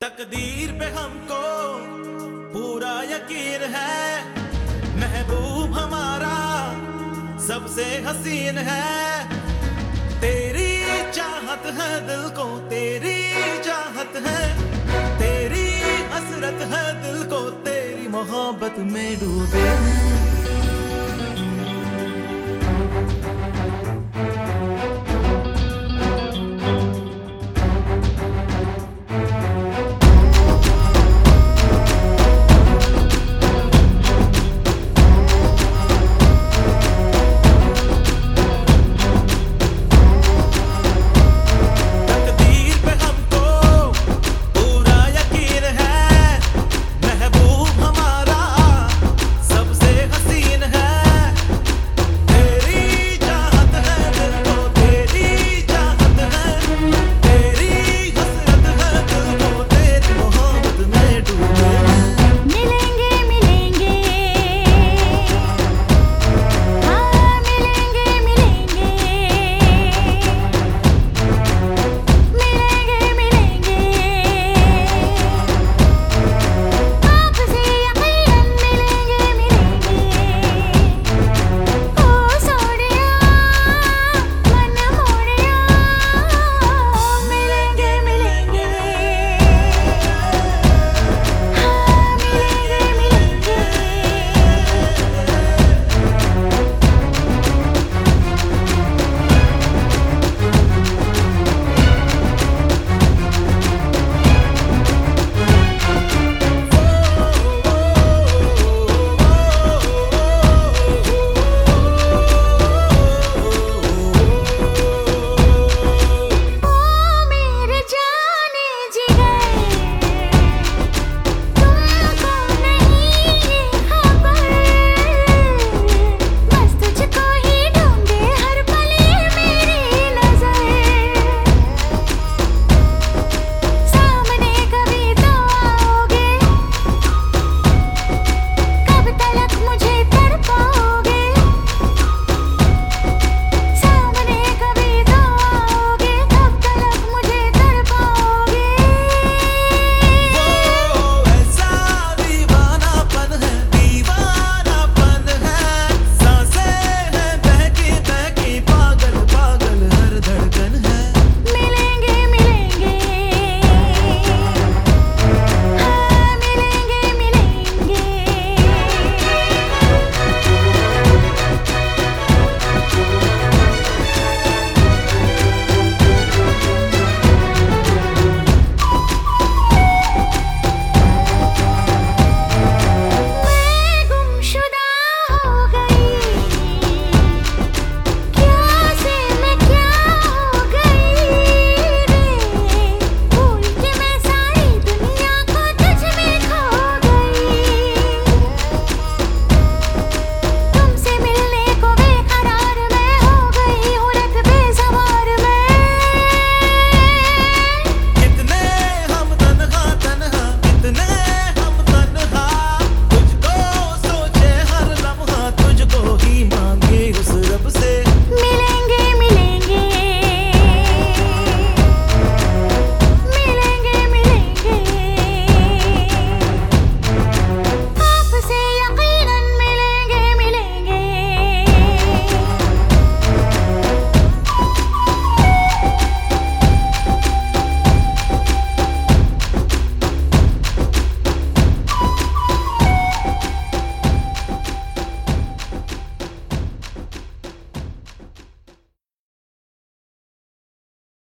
तकदीर पे हमको पूरा यकीन है। महबूब हमारा सबसे हसीन है। तेरी चाहत है दिल को, तेरी चाहत है। तेरी हसरत है दिल को, तेरी मोहब्बत में डूबे। हैं